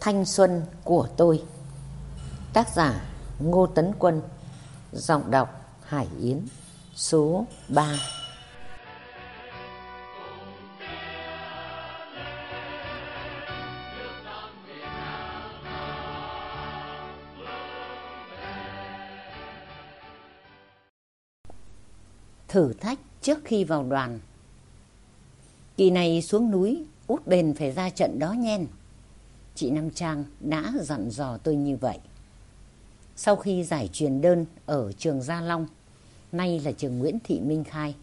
Thanh xuân của tôi. Tác giả Ngô Tấn Quân. Giọng đọc Hải Yến. Số 3 Thử thách trước khi vào đoàn. Kỳ này xuống núi, út bền phải ra trận đó nhen chị Nam Trang đã dặn dò tôi như vậy. Sau khi giải truyền đơn ở trường Gia Long, nay là trường Nguyễn Thị Minh Khai,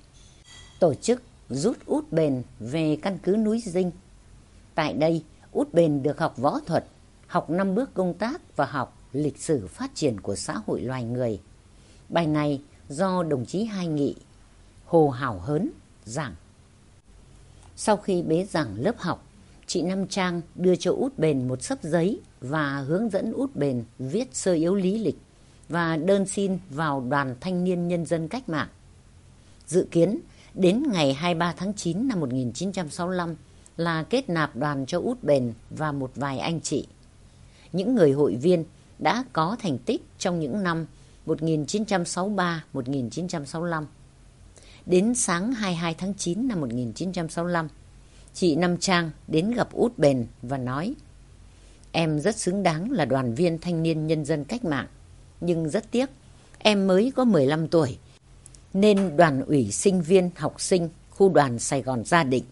tổ chức rút út bền về căn cứ núi Dinh. Tại đây, út bền được học võ thuật, học năm bước công tác và học lịch sử phát triển của xã hội loài người. Bài này do đồng chí Hai Nghị, Hồ Hảo Hớn giảng. Sau khi bế giảng lớp học, chị Nam Trang đưa cho út bền một sấp giấy và hướng dẫn út bền viết sơ yếu lý lịch và đơn xin vào đoàn thanh niên nhân dân cách mạng. Dự kiến đến ngày 23 tháng 9 năm 1965 là kết nạp đoàn cho út bền và một vài anh chị. Những người hội viên đã có thành tích trong những năm 1963-1965. Đến sáng 22 tháng 9 năm 1965, chị Năm Trang đến gặp út bền và nói Em rất xứng đáng là đoàn viên thanh niên nhân dân cách mạng, nhưng rất tiếc, em mới có 15 tuổi, nên đoàn ủy sinh viên học sinh khu đoàn Sài Gòn gia định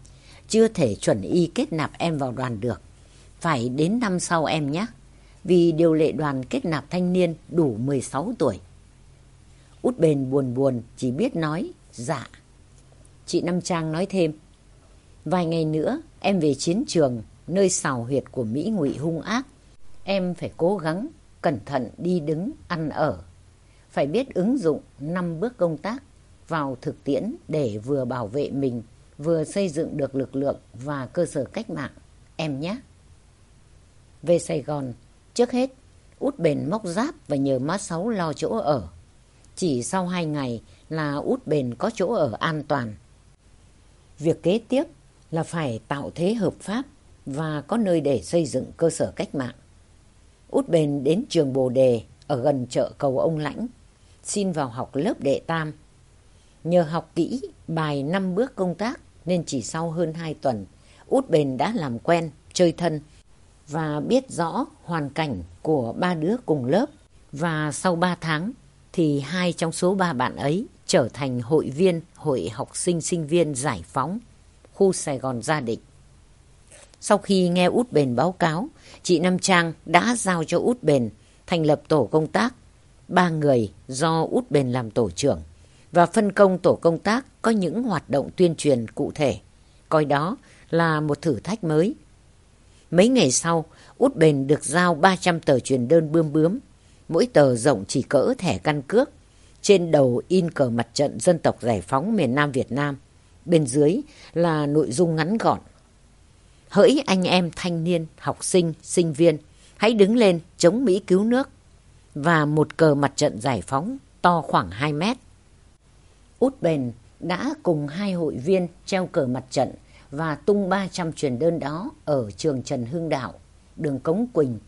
chưa thể chuẩn y kết nạp em vào đoàn được. Phải đến năm sau em nhé, vì điều lệ đoàn kết nạp thanh niên đủ 16 tuổi. Út bền buồn buồn chỉ biết nói dạ. Chị Năm Trang nói thêm, Vài ngày nữa em về chiến trường nơi xào huyệt của Mỹ ngụy hung ác. Em phải cố gắng, cẩn thận đi đứng, ăn ở. Phải biết ứng dụng năm bước công tác vào thực tiễn để vừa bảo vệ mình, vừa xây dựng được lực lượng và cơ sở cách mạng. Em nhé! Về Sài Gòn, trước hết, út bền móc giáp và nhờ má sáu lo chỗ ở. Chỉ sau hai ngày là út bền có chỗ ở an toàn. Việc kế tiếp là phải tạo thế hợp pháp và có nơi để xây dựng cơ sở cách mạng. Út bền đến trường Bồ Đề ở gần chợ cầu ông Lãnh, xin vào học lớp đệ tam. Nhờ học kỹ bài năm bước công tác nên chỉ sau hơn hai tuần, Út bền đã làm quen, chơi thân và biết rõ hoàn cảnh của ba đứa cùng lớp. Và sau ba tháng thì hai trong số ba bạn ấy trở thành hội viên Hội học sinh sinh viên giải phóng khu Sài Gòn Gia Định. Sau khi nghe Út Bền báo cáo, chị Nam Trang đã giao cho Út Bền thành lập tổ công tác, ba người do Út Bền làm tổ trưởng và phân công tổ công tác có những hoạt động tuyên truyền cụ thể, coi đó là một thử thách mới. Mấy ngày sau, Út Bền được giao 300 tờ truyền đơn bươm bướm, mỗi tờ rộng chỉ cỡ thẻ căn cước, trên đầu in cờ mặt trận dân tộc giải phóng miền Nam Việt Nam Bên dưới là nội dung ngắn gọn. Hỡi anh em thanh niên, học sinh, sinh viên, hãy đứng lên chống Mỹ cứu nước và một cờ mặt trận giải phóng to khoảng 2 mét. Út Bền đã cùng hai hội viên treo cờ mặt trận và tung 300 truyền đơn đó ở trường Trần Hưng Đạo, đường Cống Quỳnh.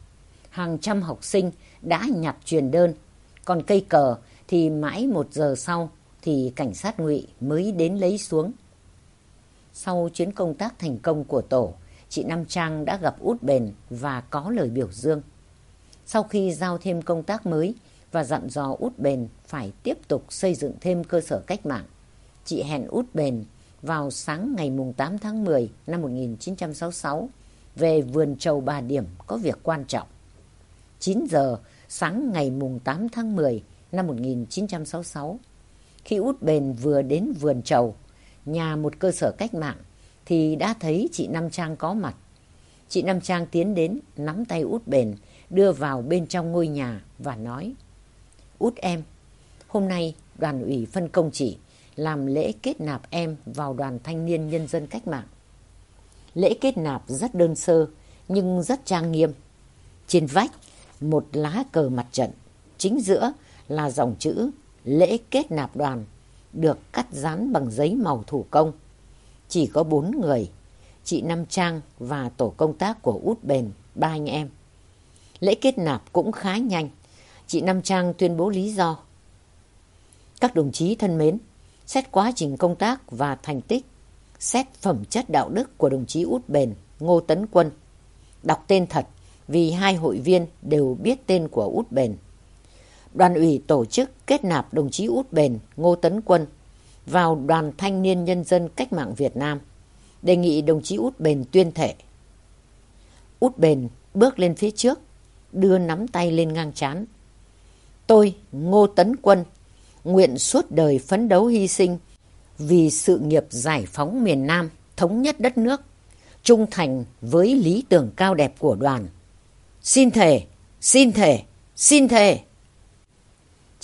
Hàng trăm học sinh đã nhặt truyền đơn, còn cây cờ thì mãi một giờ sau thì cảnh sát ngụy mới đến lấy xuống. Sau chuyến công tác thành công của tổ, chị Nam Trang đã gặp út bền và có lời biểu dương. Sau khi giao thêm công tác mới và dặn dò út bền phải tiếp tục xây dựng thêm cơ sở cách mạng, chị hẹn út bền vào sáng ngày 8 tháng 10 năm 1966 về vườn trầu Bà Điểm có việc quan trọng. 9 giờ sáng ngày 8 tháng 10 năm 1966, khi út bền vừa đến vườn trầu, nhà một cơ sở cách mạng thì đã thấy chị Nam Trang có mặt. Chị Nam Trang tiến đến nắm tay út bền đưa vào bên trong ngôi nhà và nói Út em, hôm nay đoàn ủy phân công chị làm lễ kết nạp em vào đoàn thanh niên nhân dân cách mạng. Lễ kết nạp rất đơn sơ nhưng rất trang nghiêm. Trên vách một lá cờ mặt trận, chính giữa là dòng chữ lễ kết nạp đoàn được cắt dán bằng giấy màu thủ công. Chỉ có bốn người, chị Nam Trang và tổ công tác của út bền, ba anh em. Lễ kết nạp cũng khá nhanh. Chị Nam Trang tuyên bố lý do. Các đồng chí thân mến, xét quá trình công tác và thành tích, xét phẩm chất đạo đức của đồng chí Út Bền, Ngô Tấn Quân. Đọc tên thật vì hai hội viên đều biết tên của Út Bền. Đoàn ủy tổ chức kết nạp đồng chí Út Bền, Ngô Tấn Quân vào Đoàn Thanh niên Nhân dân Cách mạng Việt Nam, đề nghị đồng chí Út Bền tuyên thệ. Út Bền bước lên phía trước, đưa nắm tay lên ngang chán. Tôi, Ngô Tấn Quân, nguyện suốt đời phấn đấu hy sinh vì sự nghiệp giải phóng miền Nam, thống nhất đất nước, trung thành với lý tưởng cao đẹp của đoàn. Xin thề, xin thề, xin thề.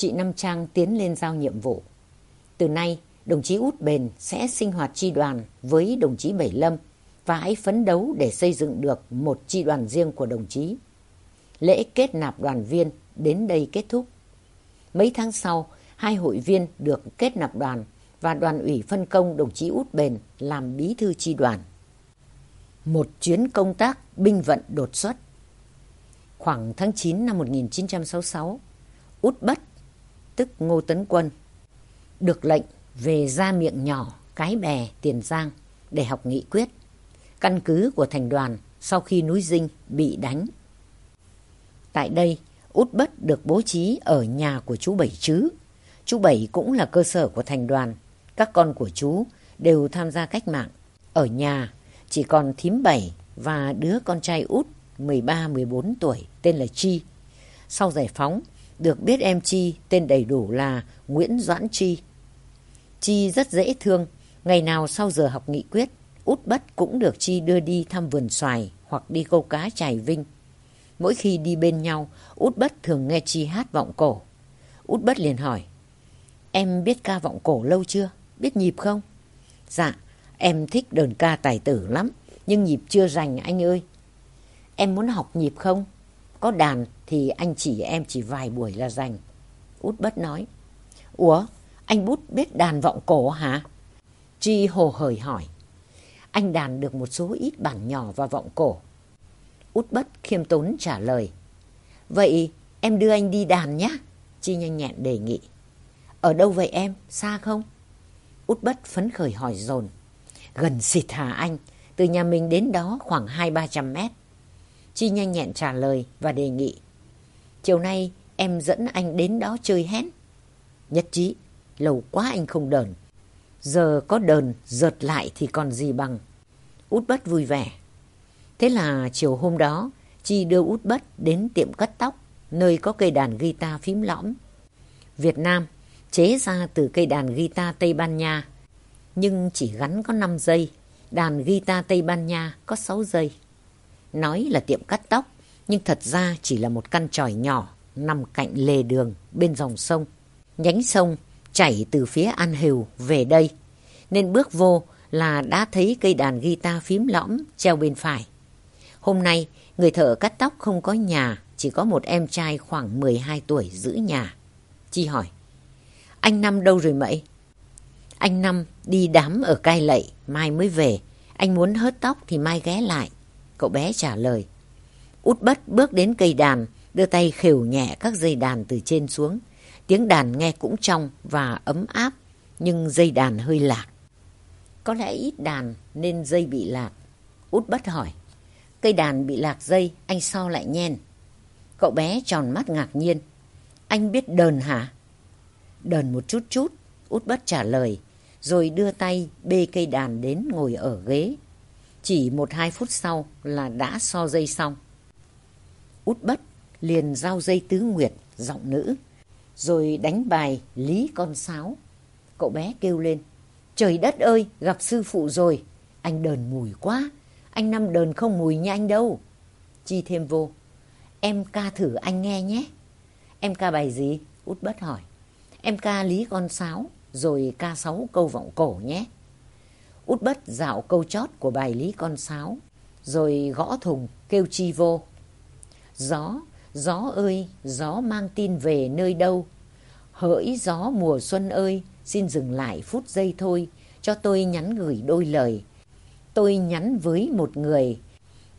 Chị Năm Trang tiến lên giao nhiệm vụ. Từ nay, đồng chí Út Bền sẽ sinh hoạt tri đoàn với đồng chí Bảy Lâm và hãy phấn đấu để xây dựng được một tri đoàn riêng của đồng chí. Lễ kết nạp đoàn viên đến đây kết thúc. Mấy tháng sau, hai hội viên được kết nạp đoàn và đoàn ủy phân công đồng chí Út Bền làm bí thư tri đoàn. Một chuyến công tác binh vận đột xuất. Khoảng tháng 9 năm 1966, Út Bất, tức Ngô Tấn Quân, được lệnh về ra miệng nhỏ Cái Bè, Tiền Giang để học nghị quyết, căn cứ của thành đoàn sau khi núi Dinh bị đánh. Tại đây, Út Bất được bố trí ở nhà của chú Bảy Chứ. Chú Bảy cũng là cơ sở của thành đoàn. Các con của chú đều tham gia cách mạng. Ở nhà chỉ còn thím Bảy và đứa con trai út 13-14 tuổi tên là Chi. Sau giải phóng, được biết em Chi tên đầy đủ là Nguyễn Doãn Chi. Chi rất dễ thương, ngày nào sau giờ học nghị quyết, út bất cũng được Chi đưa đi thăm vườn xoài hoặc đi câu cá trài vinh. Mỗi khi đi bên nhau, út bất thường nghe Chi hát vọng cổ. Út bất liền hỏi, em biết ca vọng cổ lâu chưa? Biết nhịp không? Dạ, em thích đờn ca tài tử lắm, nhưng nhịp chưa rành anh ơi. Em muốn học nhịp không? Có đàn thì anh chỉ em chỉ vài buổi là rành. Út bất nói. Ủa, anh Bút biết đàn vọng cổ hả? Chi hồ hởi hỏi. Anh đàn được một số ít bản nhỏ và vọng cổ. Út bất khiêm tốn trả lời. Vậy em đưa anh đi đàn nhé. Chi nhanh nhẹn đề nghị. Ở đâu vậy em? Xa không? Út bất phấn khởi hỏi dồn Gần xịt hả anh? Từ nhà mình đến đó khoảng hai ba trăm mét. Chi nhanh nhẹn trả lời và đề nghị. Chiều nay em dẫn anh đến đó chơi hén. Nhất trí, lâu quá anh không đờn. Giờ có đờn, giật lại thì còn gì bằng. Út bất vui vẻ. Thế là chiều hôm đó, Chi đưa út bất đến tiệm cắt tóc, nơi có cây đàn guitar phím lõm. Việt Nam chế ra từ cây đàn guitar Tây Ban Nha, nhưng chỉ gắn có 5 giây, đàn guitar Tây Ban Nha có 6 giây. Nói là tiệm cắt tóc, nhưng thật ra chỉ là một căn tròi nhỏ nằm cạnh lề đường bên dòng sông. Nhánh sông chảy từ phía An Hừu về đây, nên bước vô là đã thấy cây đàn guitar phím lõm treo bên phải. Hôm nay, người thợ cắt tóc không có nhà, chỉ có một em trai khoảng 12 tuổi giữ nhà. Chi hỏi, anh Năm đâu rồi mậy? Anh Năm đi đám ở cai lậy, mai mới về. Anh muốn hớt tóc thì mai ghé lại. Cậu bé trả lời. Út bất bước đến cây đàn, đưa tay khều nhẹ các dây đàn từ trên xuống. Tiếng đàn nghe cũng trong và ấm áp, nhưng dây đàn hơi lạc. Có lẽ ít đàn nên dây bị lạc. Út bất hỏi. Cây đàn bị lạc dây, anh so lại nhen? Cậu bé tròn mắt ngạc nhiên. Anh biết đờn hả? Đờn một chút chút, út bất trả lời, rồi đưa tay bê cây đàn đến ngồi ở ghế. Chỉ một hai phút sau là đã so dây xong. Út bất liền giao dây tứ nguyệt, giọng nữ, rồi đánh bài lý con sáo. Cậu bé kêu lên, trời đất ơi, gặp sư phụ rồi, anh đờn mùi quá, anh năm đờn không mùi như anh đâu. Chi thêm vô, em ca thử anh nghe nhé. Em ca bài gì? Út bất hỏi. Em ca lý con sáo, rồi ca sáu câu vọng cổ nhé. Út bất dạo câu chót của bài lý con sáo, rồi gõ thùng kêu chi vô. Gió, gió ơi, gió mang tin về nơi đâu? Hỡi gió mùa xuân ơi, xin dừng lại phút giây thôi, cho tôi nhắn gửi đôi lời. Tôi nhắn với một người,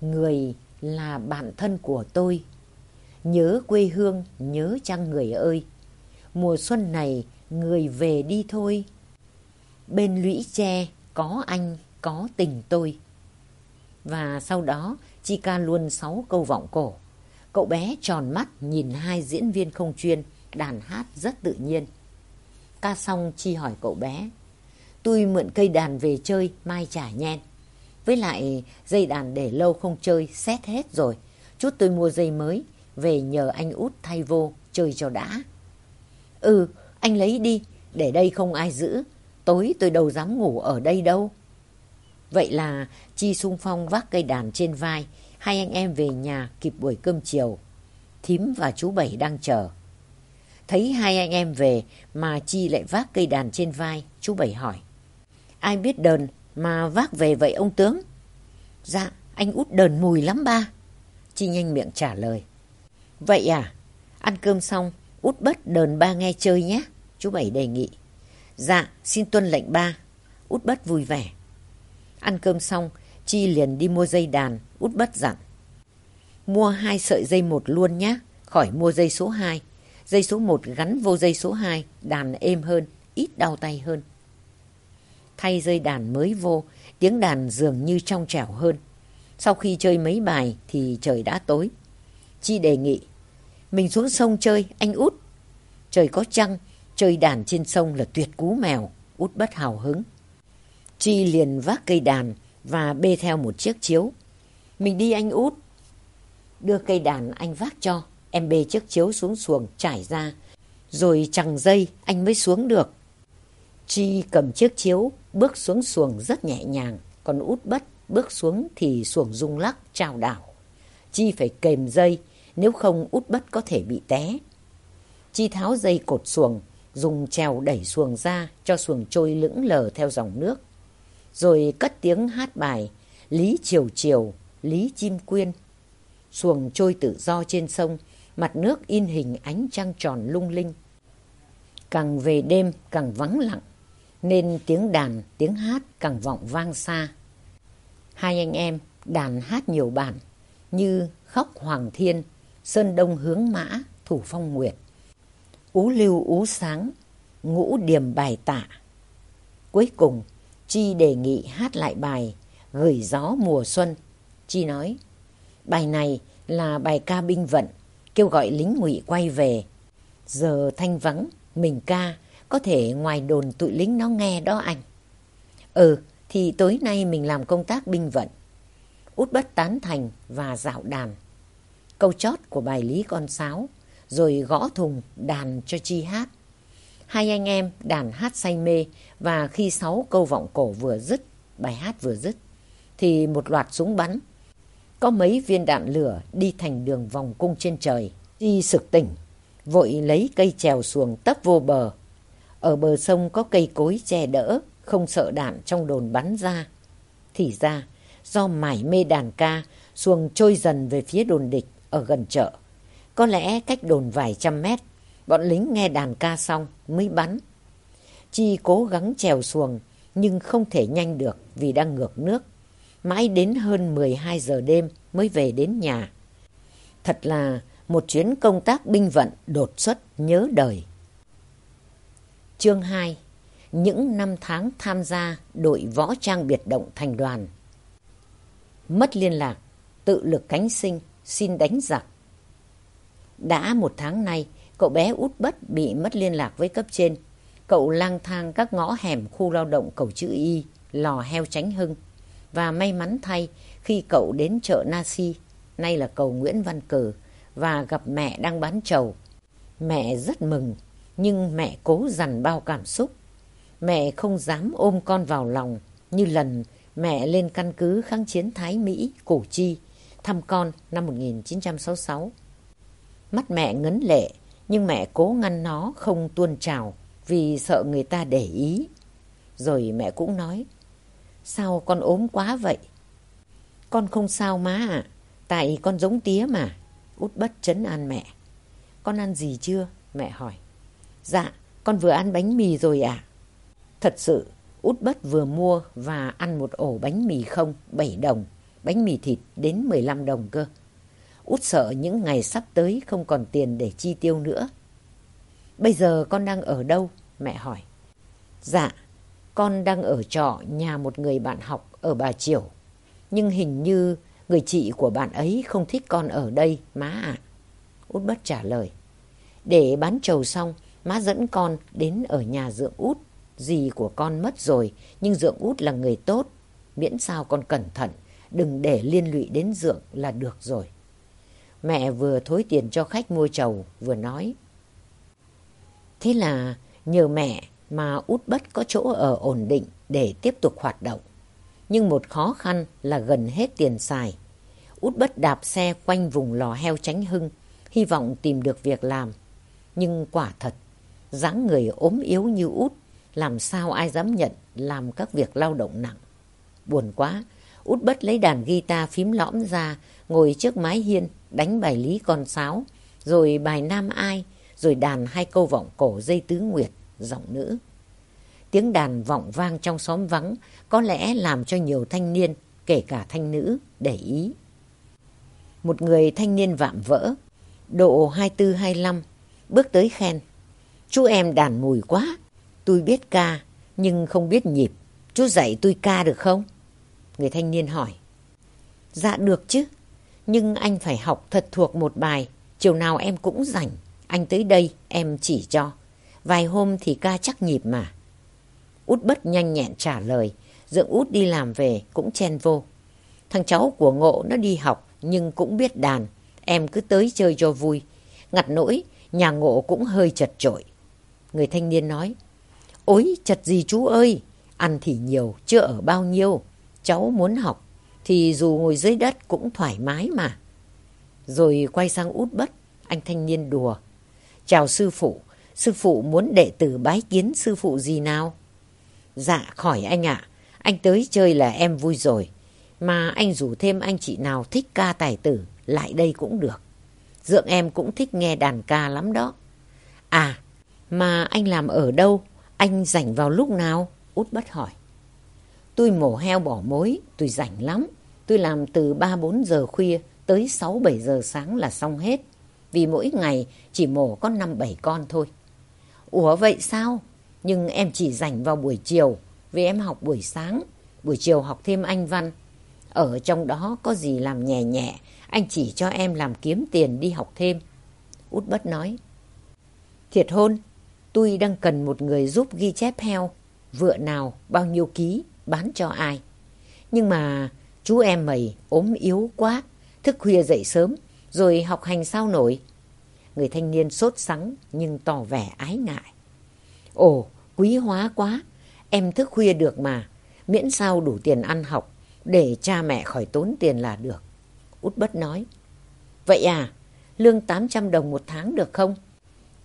người là bạn thân của tôi. Nhớ quê hương, nhớ chăng người ơi. Mùa xuân này, người về đi thôi. Bên lũy tre, có anh, có tình tôi. Và sau đó, Chi ca luôn sáu câu vọng cổ. Cậu bé tròn mắt nhìn hai diễn viên không chuyên, đàn hát rất tự nhiên. Ca xong Chi hỏi cậu bé. Tôi mượn cây đàn về chơi, mai trả nhen. Với lại dây đàn để lâu không chơi, xét hết rồi. Chút tôi mua dây mới, về nhờ anh út thay vô, chơi cho đã. Ừ, anh lấy đi, để đây không ai giữ. Tối tôi đâu dám ngủ ở đây đâu. Vậy là Chi sung phong vác cây đàn trên vai, hai anh em về nhà kịp buổi cơm chiều. Thím và chú Bảy đang chờ. Thấy hai anh em về mà Chi lại vác cây đàn trên vai, chú Bảy hỏi. Ai biết đờn mà vác về vậy ông tướng? Dạ, anh út đờn mùi lắm ba. Chi nhanh miệng trả lời. Vậy à, ăn cơm xong, út bất đờn ba nghe chơi nhé, chú Bảy đề nghị. Dạ, xin tuân lệnh ba. Út bất vui vẻ. Ăn cơm xong, Chi liền đi mua dây đàn, út bất dặn. Mua hai sợi dây một luôn nhé, khỏi mua dây số 2. Dây số 1 gắn vô dây số 2, đàn êm hơn, ít đau tay hơn. Thay dây đàn mới vô, tiếng đàn dường như trong trẻo hơn. Sau khi chơi mấy bài thì trời đã tối. Chi đề nghị, mình xuống sông chơi, anh út. Trời có trăng, chơi đàn trên sông là tuyệt cú mèo, út bất hào hứng. Chi liền vác cây đàn và bê theo một chiếc chiếu. Mình đi anh út. Đưa cây đàn anh vác cho, em bê chiếc chiếu xuống xuồng trải ra. Rồi chẳng dây anh mới xuống được. Chi cầm chiếc chiếu, bước xuống xuồng rất nhẹ nhàng, còn út bất bước xuống thì xuồng rung lắc, trao đảo. Chi phải kềm dây, nếu không út bất có thể bị té. Chi tháo dây cột xuồng, dùng trèo đẩy xuồng ra cho xuồng trôi lững lờ theo dòng nước. Rồi cất tiếng hát bài Lý Triều Triều, Lý Chim Quyên. Xuồng trôi tự do trên sông, mặt nước in hình ánh trăng tròn lung linh. Càng về đêm càng vắng lặng, nên tiếng đàn, tiếng hát càng vọng vang xa. Hai anh em đàn hát nhiều bản như Khóc Hoàng Thiên, Sơn Đông Hướng Mã, Thủ Phong Nguyệt, Ú Lưu Ú Sáng, Ngũ Điềm Bài Tạ. Cuối cùng, Chi đề nghị hát lại bài Gửi Gió Mùa Xuân. Chi nói, bài này là bài ca binh vận, kêu gọi lính ngụy quay về. Giờ thanh vắng, mình ca, có thể ngoài đồn tụi lính nó nghe đó anh. Ừ, thì tối nay mình làm công tác binh vận. Út bất tán thành và dạo đàn. Câu chót của bài Lý Con Sáo, rồi gõ thùng đàn cho Chi hát. Hai anh em đàn hát say mê và khi sáu câu vọng cổ vừa dứt, bài hát vừa dứt, thì một loạt súng bắn. Có mấy viên đạn lửa đi thành đường vòng cung trên trời. Chi sực tỉnh, vội lấy cây chèo xuồng tấp vô bờ. Ở bờ sông có cây cối che đỡ, không sợ đạn trong đồn bắn ra. Thì ra, do mải mê đàn ca, xuồng trôi dần về phía đồn địch ở gần chợ. Có lẽ cách đồn vài trăm mét, bọn lính nghe đàn ca xong mới bắn. Chi cố gắng trèo xuồng, nhưng không thể nhanh được vì đang ngược nước. Mãi đến hơn 12 giờ đêm mới về đến nhà. Thật là một chuyến công tác binh vận đột xuất nhớ đời. Chương 2 Những năm tháng tham gia đội võ trang biệt động thành đoàn Mất liên lạc, tự lực cánh sinh, xin đánh giặc. Đã một tháng nay, cậu bé út bất bị mất liên lạc với cấp trên. Cậu lang thang các ngõ hẻm khu lao động cầu chữ Y, lò heo tránh hưng. Và may mắn thay khi cậu đến chợ Nasi, nay là cầu Nguyễn Văn Cử, và gặp mẹ đang bán trầu. Mẹ rất mừng, nhưng mẹ cố dằn bao cảm xúc. Mẹ không dám ôm con vào lòng như lần mẹ lên căn cứ kháng chiến Thái Mỹ, Củ Chi, thăm con năm 1966. Mắt mẹ ngấn lệ, nhưng mẹ cố ngăn nó không tuôn trào vì sợ người ta để ý. Rồi mẹ cũng nói, sao con ốm quá vậy? Con không sao má ạ, tại con giống tía mà. Út bất chấn an mẹ. Con ăn gì chưa? Mẹ hỏi. Dạ, con vừa ăn bánh mì rồi ạ. Thật sự, Út bất vừa mua và ăn một ổ bánh mì không, 7 đồng. Bánh mì thịt đến 15 đồng cơ. Út sợ những ngày sắp tới không còn tiền để chi tiêu nữa. Bây giờ con đang ở đâu? Mẹ hỏi. Dạ, con đang ở trọ nhà một người bạn học ở Bà Triểu. Nhưng hình như người chị của bạn ấy không thích con ở đây, má ạ. Út bất trả lời. Để bán trầu xong, má dẫn con đến ở nhà dượng út. Dì của con mất rồi, nhưng dượng út là người tốt. Miễn sao con cẩn thận, đừng để liên lụy đến dượng là được rồi. Mẹ vừa thối tiền cho khách mua trầu, vừa nói. Thế là nhờ mẹ mà út bất có chỗ ở ổn định để tiếp tục hoạt động. Nhưng một khó khăn là gần hết tiền xài. Út bất đạp xe quanh vùng lò heo tránh hưng, hy vọng tìm được việc làm. Nhưng quả thật, dáng người ốm yếu như út, làm sao ai dám nhận làm các việc lao động nặng. Buồn quá, út bất lấy đàn guitar phím lõm ra, ngồi trước mái hiên, đánh bài lý con sáo, rồi bài nam ai, rồi đàn hai câu vọng cổ dây tứ nguyệt, giọng nữ. Tiếng đàn vọng vang trong xóm vắng có lẽ làm cho nhiều thanh niên, kể cả thanh nữ, để ý. Một người thanh niên vạm vỡ, độ 24-25, bước tới khen. Chú em đàn mùi quá, tôi biết ca, nhưng không biết nhịp. Chú dạy tôi ca được không? Người thanh niên hỏi. Dạ được chứ, nhưng anh phải học thật thuộc một bài, chiều nào em cũng rảnh. Anh tới đây em chỉ cho. Vài hôm thì ca chắc nhịp mà. Út bất nhanh nhẹn trả lời. dưỡng út đi làm về cũng chen vô. Thằng cháu của ngộ nó đi học nhưng cũng biết đàn. Em cứ tới chơi cho vui. Ngặt nỗi, nhà ngộ cũng hơi chật trội. Người thanh niên nói. Ôi, chật gì chú ơi? Ăn thì nhiều, chưa ở bao nhiêu. Cháu muốn học, thì dù ngồi dưới đất cũng thoải mái mà. Rồi quay sang út bất, anh thanh niên đùa. Chào sư phụ, sư phụ muốn đệ tử bái kiến sư phụ gì nào? Dạ khỏi anh ạ, anh tới chơi là em vui rồi. Mà anh rủ thêm anh chị nào thích ca tài tử, lại đây cũng được. Dượng em cũng thích nghe đàn ca lắm đó. À, mà anh làm ở đâu? Anh rảnh vào lúc nào? Út bất hỏi. Tôi mổ heo bỏ mối, tôi rảnh lắm. Tôi làm từ 3-4 giờ khuya tới 6-7 giờ sáng là xong hết. Vì mỗi ngày chỉ mổ có 5-7 con thôi. Ủa vậy sao? Nhưng em chỉ rảnh vào buổi chiều vì em học buổi sáng. Buổi chiều học thêm anh văn. Ở trong đó có gì làm nhẹ nhẹ. Anh chỉ cho em làm kiếm tiền đi học thêm. Út bất nói. Thiệt hôn, tôi đang cần một người giúp ghi chép heo. Vựa nào, bao nhiêu ký, bán cho ai. Nhưng mà chú em mày ốm yếu quá, thức khuya dậy sớm, rồi học hành sao nổi. Người thanh niên sốt sắng nhưng tỏ vẻ ái ngại. Ồ, quý hóa quá, em thức khuya được mà, miễn sao đủ tiền ăn học, để cha mẹ khỏi tốn tiền là được. Út bất nói. Vậy à, lương 800 đồng một tháng được không?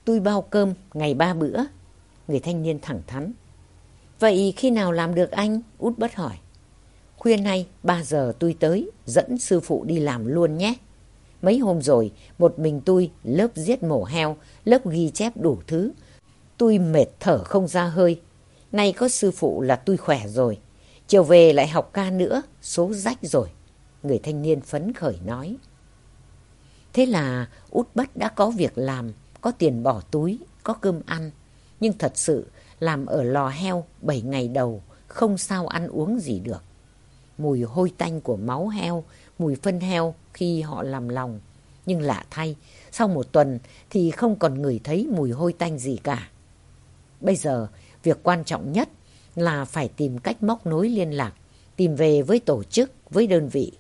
Tôi bao cơm ngày ba bữa. Người thanh niên thẳng thắn. Vậy khi nào làm được anh? Út bất hỏi. Khuya nay 3 giờ tôi tới, dẫn sư phụ đi làm luôn nhé. Mấy hôm rồi, một mình tôi lớp giết mổ heo, lớp ghi chép đủ thứ. Tôi mệt thở không ra hơi. Nay có sư phụ là tôi khỏe rồi. Chiều về lại học ca nữa, số rách rồi. Người thanh niên phấn khởi nói. Thế là út bất đã có việc làm, có tiền bỏ túi, có cơm ăn. Nhưng thật sự làm ở lò heo 7 ngày đầu không sao ăn uống gì được. Mùi hôi tanh của máu heo, mùi phân heo khi họ làm lòng. Nhưng lạ thay, sau một tuần thì không còn người thấy mùi hôi tanh gì cả. Bây giờ, việc quan trọng nhất là phải tìm cách móc nối liên lạc, tìm về với tổ chức, với đơn vị.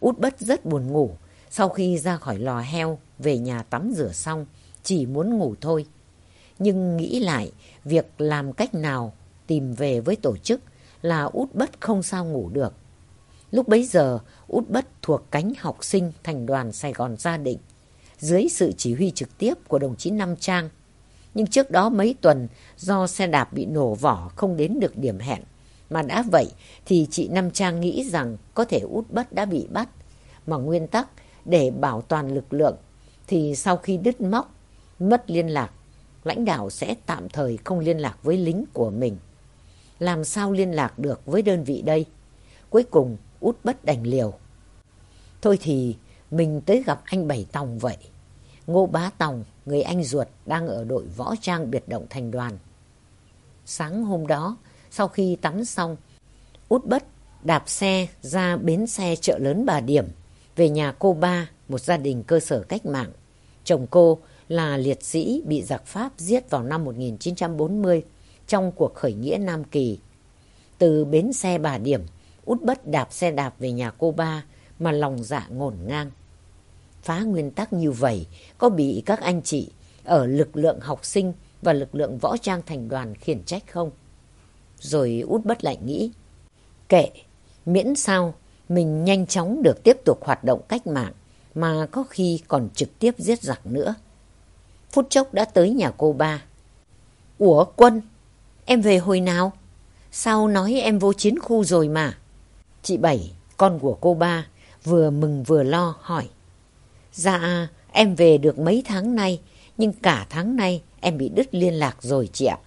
Út bất rất buồn ngủ, sau khi ra khỏi lò heo, về nhà tắm rửa xong, chỉ muốn ngủ thôi. Nhưng nghĩ lại, việc làm cách nào tìm về với tổ chức là út bất không sao ngủ được. Lúc bấy giờ, út bất thuộc cánh học sinh thành đoàn Sài Gòn Gia Định, dưới sự chỉ huy trực tiếp của đồng chí Nam Trang. Nhưng trước đó mấy tuần, do xe đạp bị nổ vỏ không đến được điểm hẹn. Mà đã vậy thì chị Nam Trang nghĩ rằng có thể út bất đã bị bắt. Mà nguyên tắc để bảo toàn lực lượng thì sau khi đứt móc, mất liên lạc, lãnh đạo sẽ tạm thời không liên lạc với lính của mình. Làm sao liên lạc được với đơn vị đây? Cuối cùng út bất đành liều. Thôi thì mình tới gặp anh Bảy Tòng vậy. Ngô Bá Tòng, người anh ruột, đang ở đội võ trang biệt động thành đoàn. Sáng hôm đó, sau khi tắm xong, út bất đạp xe ra bến xe chợ lớn Bà Điểm, về nhà cô ba, một gia đình cơ sở cách mạng. Chồng cô là liệt sĩ bị giặc Pháp giết vào năm 1940 trong cuộc khởi nghĩa Nam Kỳ. Từ bến xe Bà Điểm, út bất đạp xe đạp về nhà cô ba mà lòng dạ ngổn ngang. Phá nguyên tắc như vậy có bị các anh chị ở lực lượng học sinh và lực lượng võ trang thành đoàn khiển trách không? Rồi út bất lại nghĩ, kệ, miễn sao mình nhanh chóng được tiếp tục hoạt động cách mạng mà có khi còn trực tiếp giết giặc nữa. Phút chốc đã tới nhà cô ba. Ủa Quân, em về hồi nào? Sao nói em vô chiến khu rồi mà? Chị Bảy, con của cô ba, vừa mừng vừa lo hỏi. Dạ, em về được mấy tháng nay, nhưng cả tháng nay em bị đứt liên lạc rồi chị ạ.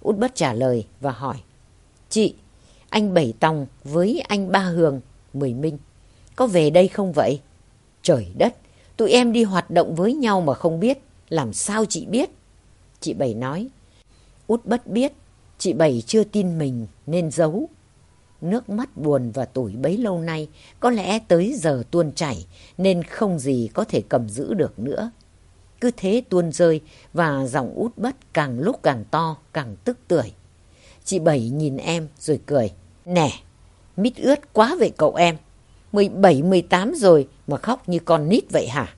Út bất trả lời và hỏi. Chị, anh Bảy Tòng với anh Ba Hường, Mười Minh, có về đây không vậy? Trời đất, tụi em đi hoạt động với nhau mà không biết, làm sao chị biết? Chị Bảy nói. Út bất biết, chị Bảy chưa tin mình nên giấu. Nước mắt buồn và tủi bấy lâu nay có lẽ tới giờ tuôn chảy nên không gì có thể cầm giữ được nữa. Cứ thế tuôn rơi và giọng út bất càng lúc càng to, càng tức tưởi. Chị Bảy nhìn em rồi cười. Nè, mít ướt quá vậy cậu em. 17, 18 rồi mà khóc như con nít vậy hả?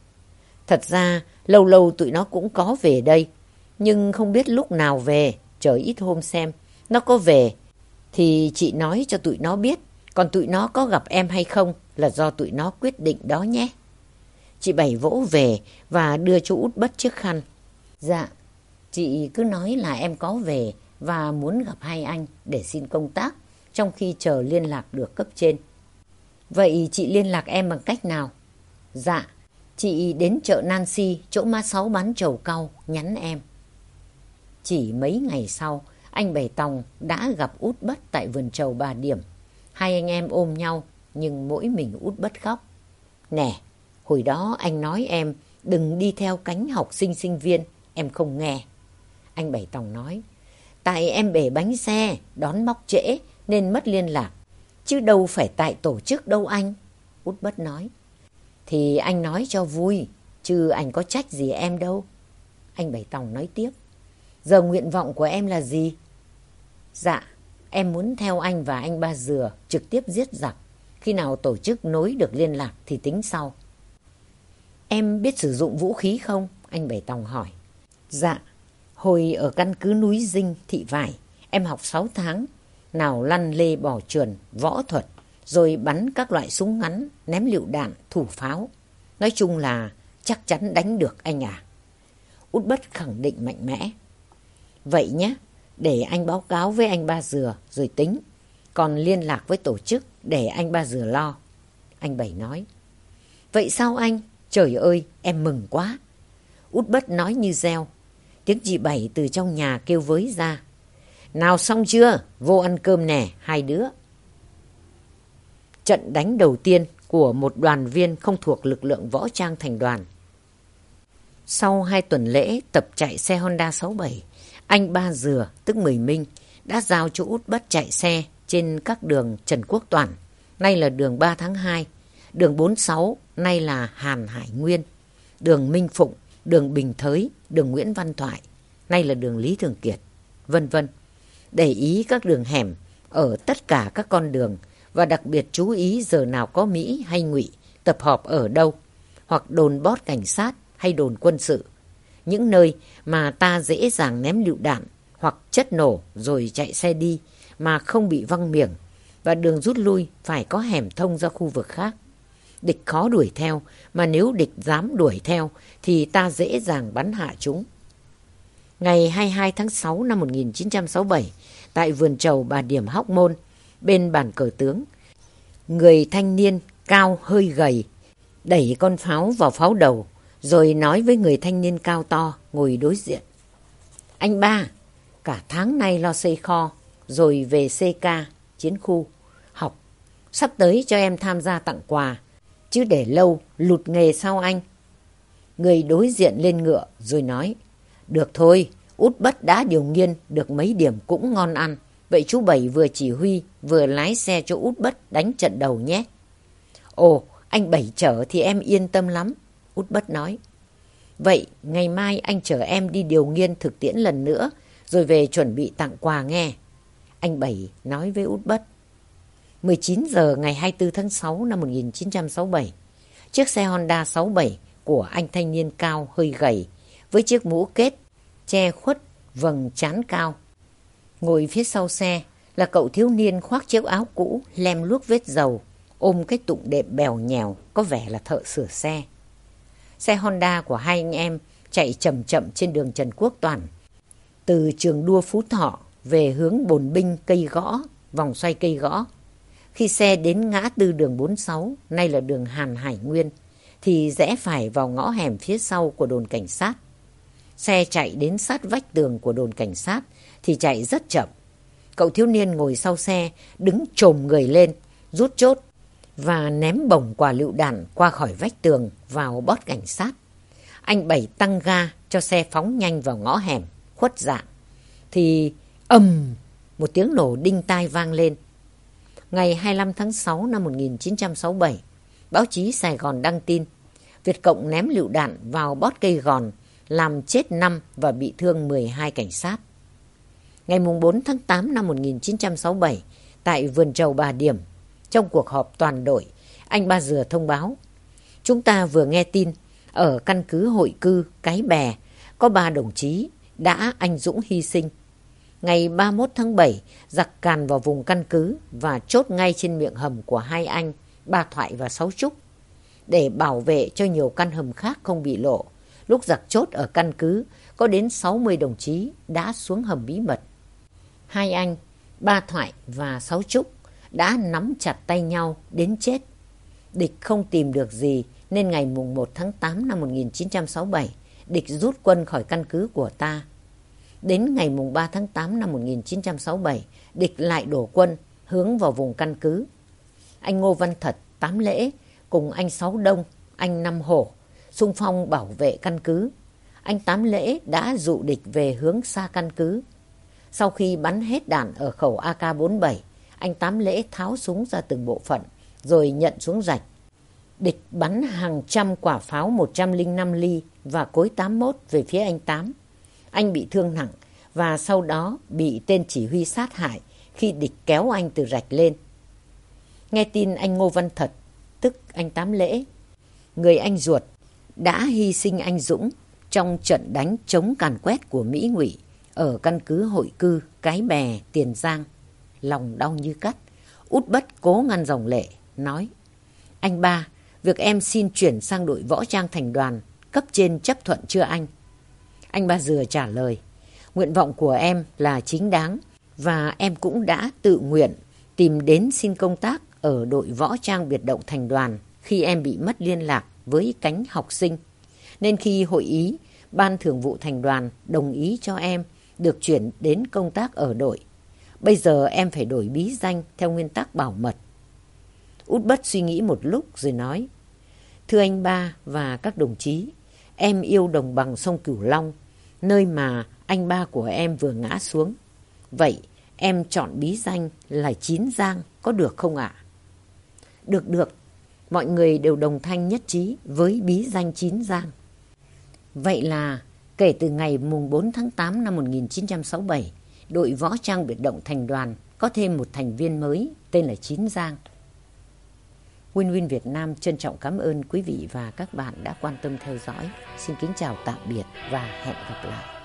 Thật ra lâu lâu tụi nó cũng có về đây. Nhưng không biết lúc nào về, chờ ít hôm xem. Nó có về thì chị nói cho tụi nó biết. Còn tụi nó có gặp em hay không là do tụi nó quyết định đó nhé. Chị Bảy vỗ về và đưa cho út bất chiếc khăn. Dạ, chị cứ nói là em có về và muốn gặp hai anh để xin công tác trong khi chờ liên lạc được cấp trên. Vậy chị liên lạc em bằng cách nào? Dạ, chị đến chợ Nancy, chỗ ma sáu bán trầu cau, nhắn em. Chỉ mấy ngày sau, anh Bảy Tòng đã gặp út bất tại vườn trầu bà Điểm. Hai anh em ôm nhau, nhưng mỗi mình út bất khóc. Nè, hồi đó anh nói em đừng đi theo cánh học sinh sinh viên, em không nghe. Anh Bảy Tòng nói, tại em bể bánh xe, đón móc trễ nên mất liên lạc. Chứ đâu phải tại tổ chức đâu anh. Út bất nói. Thì anh nói cho vui, chứ anh có trách gì em đâu. Anh Bảy Tòng nói tiếp. Giờ nguyện vọng của em là gì? Dạ, em muốn theo anh và anh Ba Dừa trực tiếp giết giặc. Khi nào tổ chức nối được liên lạc thì tính sau. Em biết sử dụng vũ khí không? Anh Bảy Tòng hỏi. Dạ, hồi ở căn cứ núi Dinh, Thị Vải, em học 6 tháng. Nào lăn lê bỏ trườn, võ thuật, rồi bắn các loại súng ngắn, ném lựu đạn, thủ pháo. Nói chung là chắc chắn đánh được anh à. Út bất khẳng định mạnh mẽ. Vậy nhé, để anh báo cáo với anh Ba Dừa rồi tính. Còn liên lạc với tổ chức để anh Ba Dừa lo. Anh Bảy nói. Vậy sao anh? Trời ơi, em mừng quá. Út bất nói như reo. Tiếng chị Bảy từ trong nhà kêu với ra. Nào xong chưa? Vô ăn cơm nè, hai đứa. Trận đánh đầu tiên của một đoàn viên không thuộc lực lượng võ trang thành đoàn. Sau hai tuần lễ tập chạy xe Honda 67, anh Ba Dừa, tức Mười Minh, đã giao cho út bất chạy xe trên các đường Trần Quốc Toản, nay là đường 3 tháng 2, đường 46, nay là Hàn Hải Nguyên, đường Minh Phụng, đường Bình Thới, đường Nguyễn Văn Thoại, nay là đường Lý Thường Kiệt, vân vân. Để ý các đường hẻm ở tất cả các con đường và đặc biệt chú ý giờ nào có Mỹ hay Ngụy tập họp ở đâu, hoặc đồn bót cảnh sát hay đồn quân sự những nơi mà ta dễ dàng ném lựu đạn hoặc chất nổ rồi chạy xe đi mà không bị văng miệng và đường rút lui phải có hẻm thông ra khu vực khác. Địch khó đuổi theo, mà nếu địch dám đuổi theo thì ta dễ dàng bắn hạ chúng. Ngày 22 tháng 6 năm 1967, tại vườn trầu bà Điểm Hóc Môn, bên bàn cờ tướng, người thanh niên cao hơi gầy, đẩy con pháo vào pháo đầu, rồi nói với người thanh niên cao to ngồi đối diện. Anh ba, cả tháng nay lo xây kho, rồi về CK, chiến khu, học. Sắp tới cho em tham gia tặng quà. chứ để lâu lụt nghề sau anh. Người đối diện lên ngựa rồi nói, được thôi, út bất đã điều nghiên được mấy điểm cũng ngon ăn. Vậy chú Bảy vừa chỉ huy vừa lái xe cho út bất đánh trận đầu nhé. Ồ, anh Bảy chở thì em yên tâm lắm, út bất nói. Vậy ngày mai anh chở em đi điều nghiên thực tiễn lần nữa rồi về chuẩn bị tặng quà nghe. Anh Bảy nói với út bất. 19 giờ ngày 24 tháng 6 năm 1967, chiếc xe Honda 67 của anh thanh niên cao hơi gầy với chiếc mũ kết che khuất vầng trán cao. Ngồi phía sau xe là cậu thiếu niên khoác chiếc áo cũ lem luốc vết dầu ôm cái tụng đệm bèo nhèo có vẻ là thợ sửa xe. Xe Honda của hai anh em chạy chậm chậm trên đường Trần Quốc Toàn. Từ trường đua Phú Thọ về hướng bồn binh cây gõ, vòng xoay cây gõ. Khi xe đến ngã tư đường 46, nay là đường Hàn Hải Nguyên, thì rẽ phải vào ngõ hẻm phía sau của đồn cảnh sát. Xe chạy đến sát vách tường của đồn cảnh sát thì chạy rất chậm. Cậu thiếu niên ngồi sau xe, đứng trồm người lên, rút chốt và ném bổng quả lựu đạn qua khỏi vách tường vào bót cảnh sát. Anh Bảy tăng ga cho xe phóng nhanh vào ngõ hẻm, khuất dạng. Thì ầm một tiếng nổ đinh tai vang lên. Ngày 25 tháng 6 năm 1967, báo chí Sài Gòn đăng tin Việt Cộng ném lựu đạn vào bót cây gòn, làm chết 5 và bị thương 12 cảnh sát. Ngày 4 tháng 8 năm 1967, tại vườn trầu Bà Điểm, trong cuộc họp toàn đội, anh Ba Dừa thông báo. Chúng ta vừa nghe tin, ở căn cứ hội cư Cái Bè, có ba đồng chí đã anh dũng hy sinh. Ngày 31 tháng 7, giặc càn vào vùng căn cứ và chốt ngay trên miệng hầm của hai anh, Ba Thoại và Sáu Trúc, để bảo vệ cho nhiều căn hầm khác không bị lộ. Lúc giặc chốt ở căn cứ, có đến 60 đồng chí đã xuống hầm bí mật. Hai anh, Ba Thoại và Sáu Trúc đã nắm chặt tay nhau đến chết. Địch không tìm được gì nên ngày mùng 1 tháng 8 năm 1967, địch rút quân khỏi căn cứ của ta. Đến ngày mùng 3 tháng 8 năm 1967, địch lại đổ quân hướng vào vùng căn cứ. Anh Ngô Văn Thật, Tám Lễ cùng anh Sáu Đông, anh Năm Hổ, xung phong bảo vệ căn cứ. Anh Tám Lễ đã dụ địch về hướng xa căn cứ. Sau khi bắn hết đạn ở khẩu AK-47, anh Tám Lễ tháo súng ra từng bộ phận, rồi nhận xuống rạch. Địch bắn hàng trăm quả pháo 105 ly và cối 81 về phía anh Tám. Anh bị thương nặng và sau đó bị tên chỉ huy sát hại khi địch kéo anh từ rạch lên. Nghe tin anh Ngô Văn Thật, tức anh Tám Lễ, người anh ruột, đã hy sinh anh Dũng trong trận đánh chống càn quét của Mỹ ngụy ở căn cứ hội cư Cái Bè, Tiền Giang lòng đau như cắt. Út bất cố ngăn dòng lệ, nói. Anh ba, việc em xin chuyển sang đội võ trang thành đoàn, cấp trên chấp thuận chưa anh? Anh ba dừa trả lời. Nguyện vọng của em là chính đáng và em cũng đã tự nguyện tìm đến xin công tác ở đội võ trang biệt động thành đoàn khi em bị mất liên lạc với cánh học sinh. Nên khi hội ý, Ban Thường vụ Thành đoàn đồng ý cho em được chuyển đến công tác ở đội Bây giờ em phải đổi bí danh theo nguyên tắc bảo mật. Út bất suy nghĩ một lúc rồi nói. Thưa anh ba và các đồng chí, em yêu đồng bằng sông Cửu Long, nơi mà anh ba của em vừa ngã xuống. Vậy em chọn bí danh là Chín Giang có được không ạ? Được được, mọi người đều đồng thanh nhất trí với bí danh Chín Giang. Vậy là kể từ ngày mùng 4 tháng 8 năm 1967, đội võ trang biệt động thành đoàn có thêm một thành viên mới tên là Chín Giang. Win Win Việt Nam trân trọng cảm ơn quý vị và các bạn đã quan tâm theo dõi. Xin kính chào tạm biệt và hẹn gặp lại.